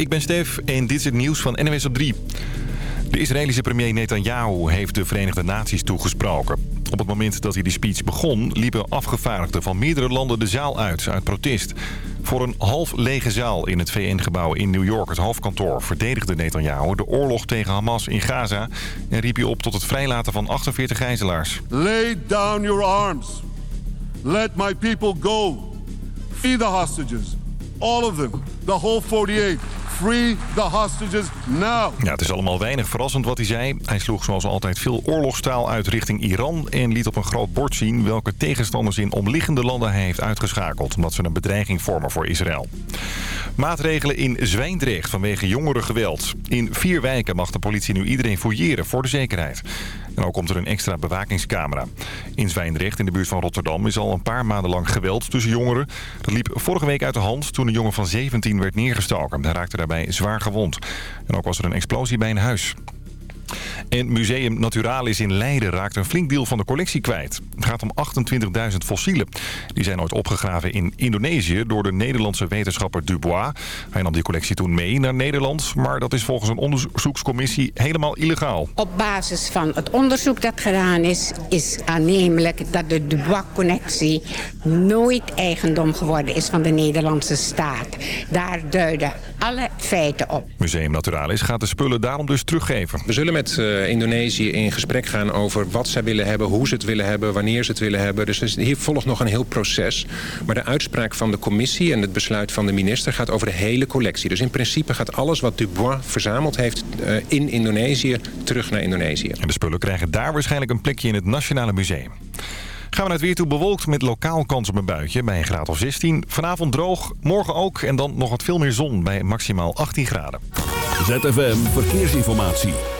ik ben Stef en dit is het nieuws van NWS op 3. De Israëlische premier Netanyahu heeft de Verenigde Naties toegesproken. Op het moment dat hij die speech begon... liepen afgevaardigden van meerdere landen de zaal uit, uit protest. Voor een half lege zaal in het VN-gebouw in New York, het hoofdkantoor... verdedigde Netanyahu de oorlog tegen Hamas in Gaza... en riep hij op tot het vrijlaten van 48 gijzelaars. Lay down your arms. Let my people go. Free the hostages. All of them. The whole 48. Free the hostages now. Ja, het is allemaal weinig verrassend wat hij zei. Hij sloeg zoals altijd veel oorlogstaal uit richting Iran... en liet op een groot bord zien welke tegenstanders in omliggende landen hij heeft uitgeschakeld... omdat ze een bedreiging vormen voor Israël. Maatregelen in Zwijndrecht vanwege jongerengeweld. In vier wijken mag de politie nu iedereen fouilleren voor de zekerheid. En ook komt er een extra bewakingscamera. In Zwijndrecht, in de buurt van Rotterdam, is al een paar maanden lang geweld tussen jongeren. Dat liep vorige week uit de hand toen een jongen van 17 werd neergestoken. Hij raakte daarbij zwaar gewond. En ook was er een explosie bij een huis. En Museum Naturalis in Leiden raakt een flink deel van de collectie kwijt. Het gaat om 28.000 fossielen. Die zijn ooit opgegraven in Indonesië door de Nederlandse wetenschapper Dubois. Hij nam die collectie toen mee naar Nederland. Maar dat is volgens een onderzoekscommissie helemaal illegaal. Op basis van het onderzoek dat gedaan is... is aannemelijk dat de Dubois-connectie nooit eigendom geworden is van de Nederlandse staat. Daar duiden alle feiten op. Museum Naturalis gaat de spullen daarom dus teruggeven. We zullen met uh, Indonesië in gesprek gaan over wat zij willen hebben... hoe ze het willen hebben, wanneer ze het willen hebben. Dus hier volgt nog een heel proces. Maar de uitspraak van de commissie en het besluit van de minister... gaat over de hele collectie. Dus in principe gaat alles wat Dubois verzameld heeft... Uh, in Indonesië terug naar Indonesië. En de spullen krijgen daar waarschijnlijk een plekje in het Nationale Museum. Gaan we naar het weer toe bewolkt met lokaal kans op een buitje bij een graad of 16. Vanavond droog, morgen ook en dan nog wat veel meer zon bij maximaal 18 graden. ZFM Verkeersinformatie.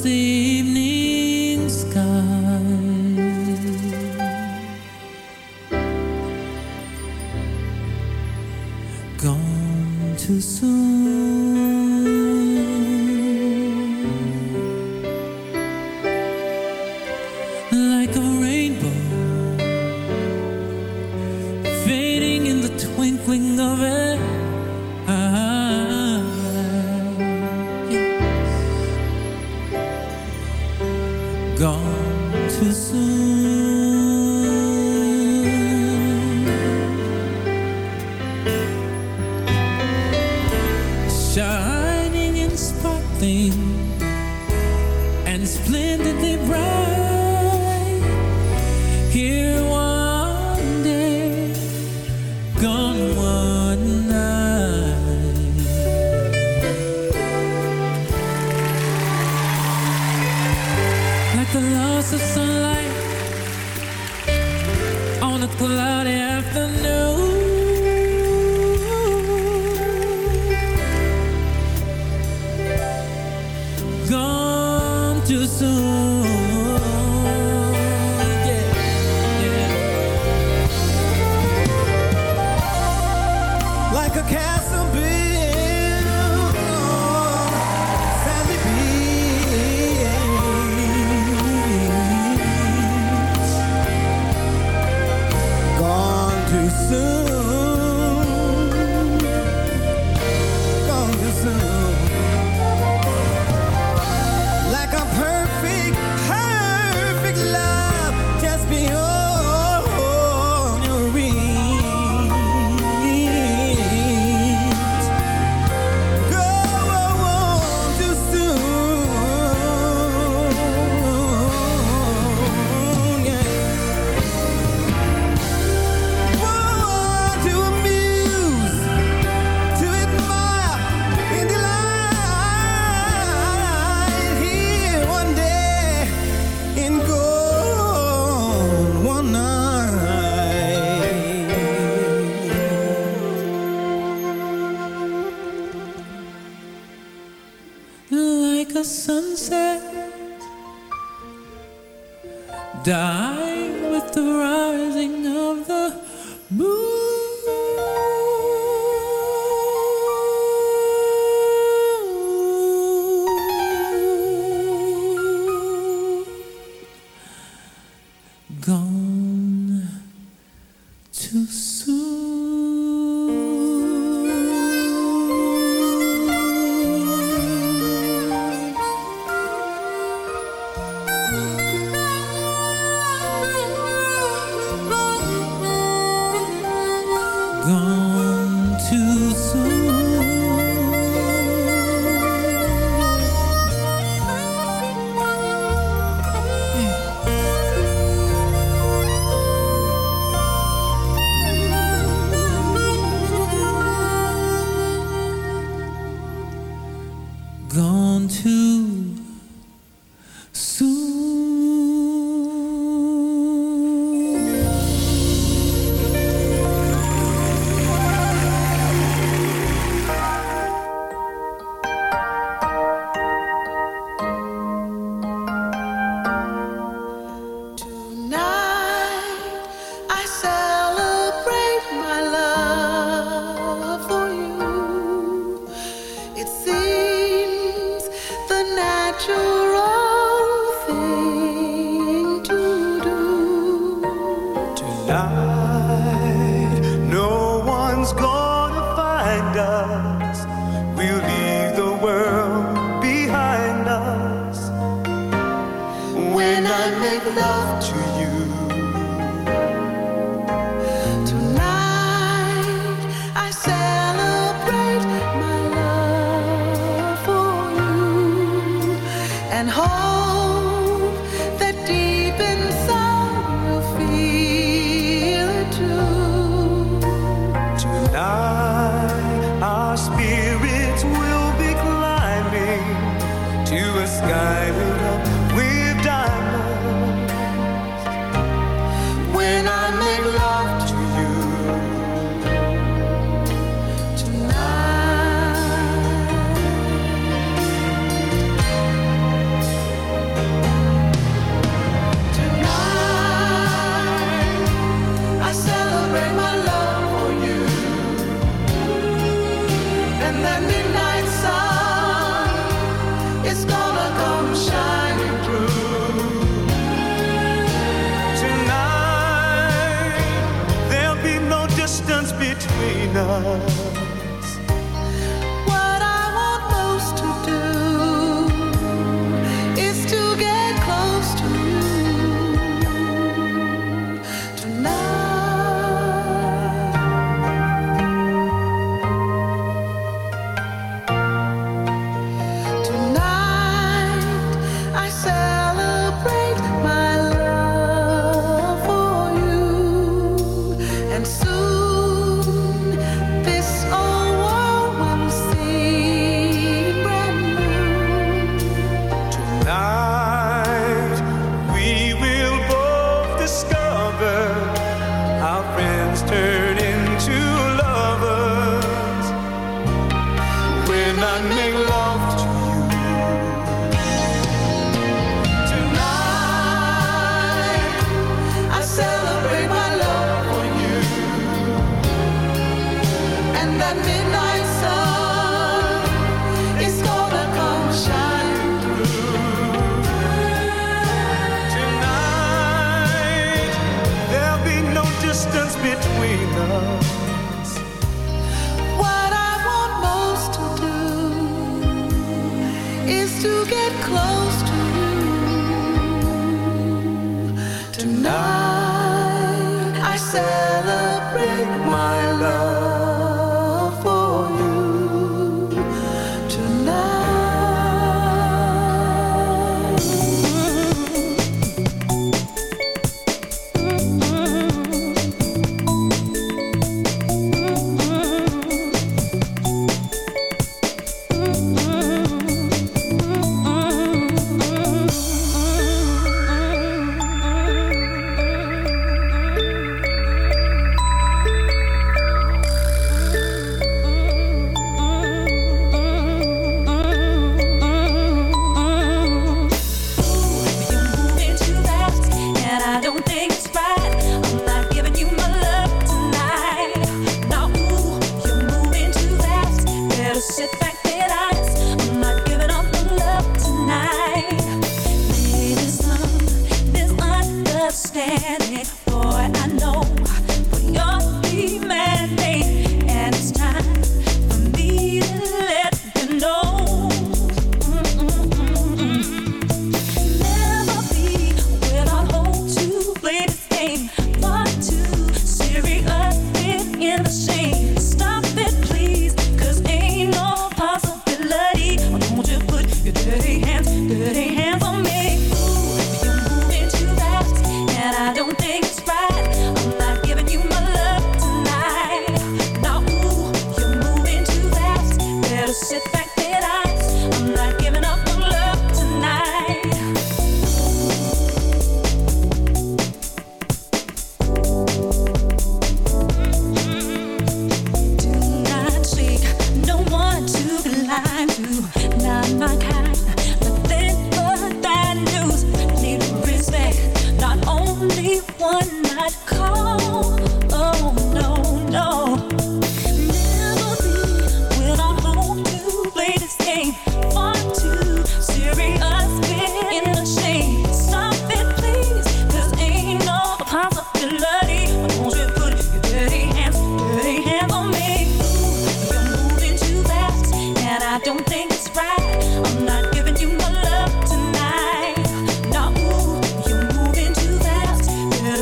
The evening sky. Gone too soon.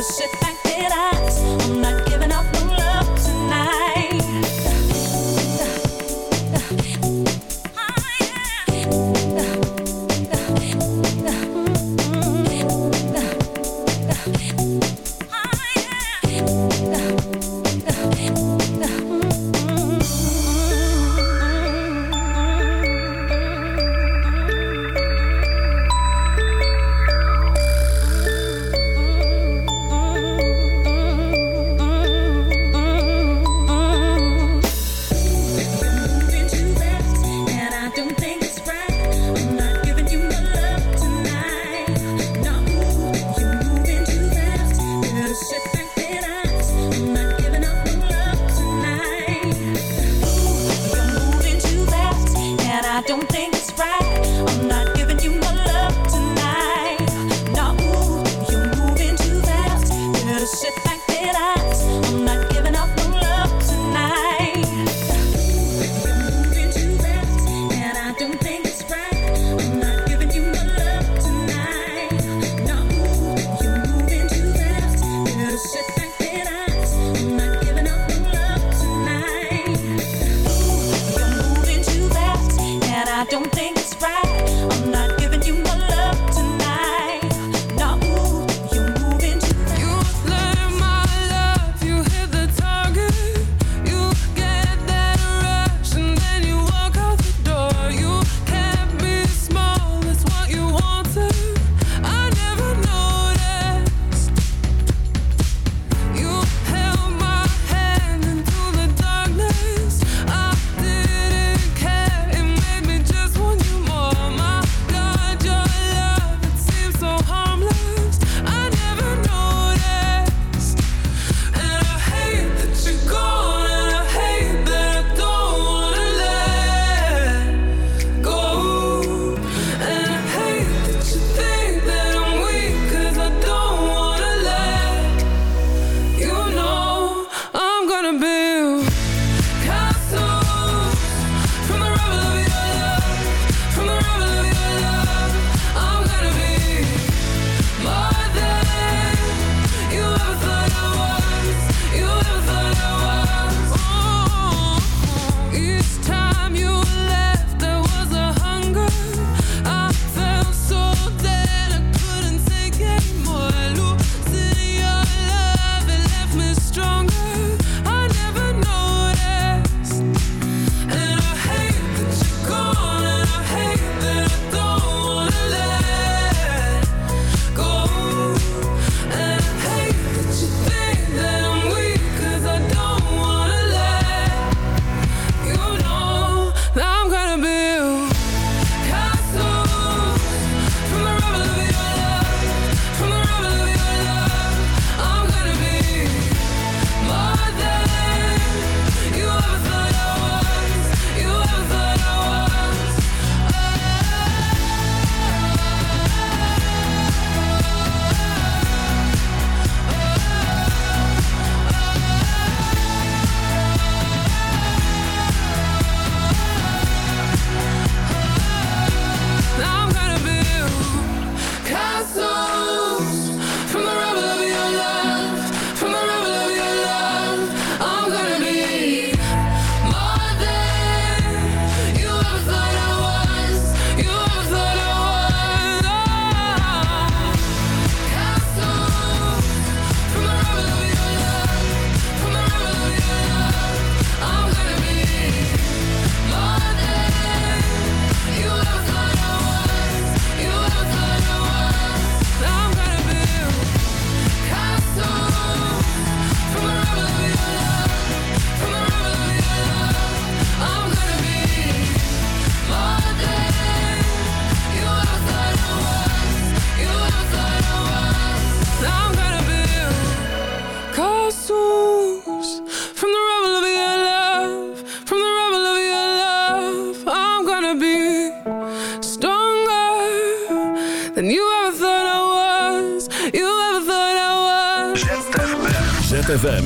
sip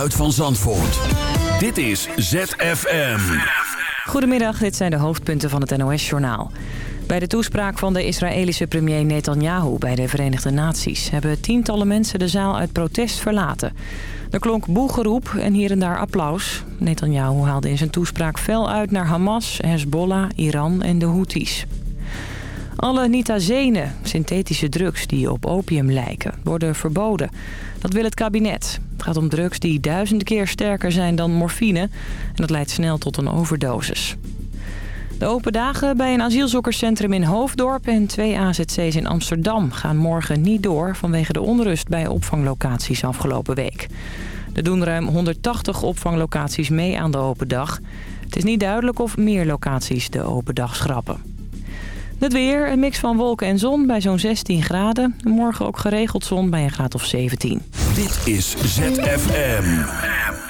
Geluid van Zandvoort. Dit is ZFM. Goedemiddag, dit zijn de hoofdpunten van het NOS-journaal. Bij de toespraak van de Israëlische premier Netanyahu bij de Verenigde Naties... hebben tientallen mensen de zaal uit protest verlaten. Er klonk boegeroep en hier en daar applaus. Netanyahu haalde in zijn toespraak fel uit naar Hamas, Hezbollah, Iran en de Houthis. Alle nitazene, synthetische drugs die op opium lijken, worden verboden. Dat wil het kabinet. Het gaat om drugs die duizenden keer sterker zijn dan morfine... en dat leidt snel tot een overdosis. De open dagen bij een asielzoekerscentrum in Hoofddorp en twee AZC's in Amsterdam gaan morgen niet door vanwege de onrust bij opvanglocaties afgelopen week. Er doen ruim 180 opvanglocaties mee aan de open dag. Het is niet duidelijk of meer locaties de open dag schrappen. Het weer, een mix van wolken en zon bij zo'n 16 graden. Morgen ook geregeld zon bij een graad of 17. Dit is ZFM.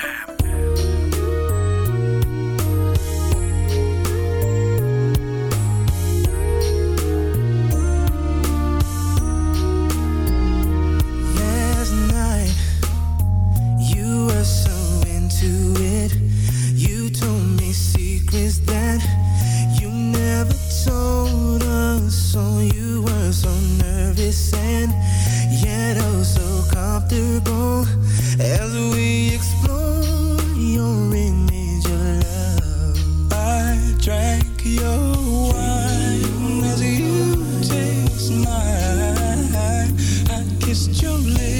So comfortable as we explored your image of love. I drank your wine as you taste mine. I kissed your lips.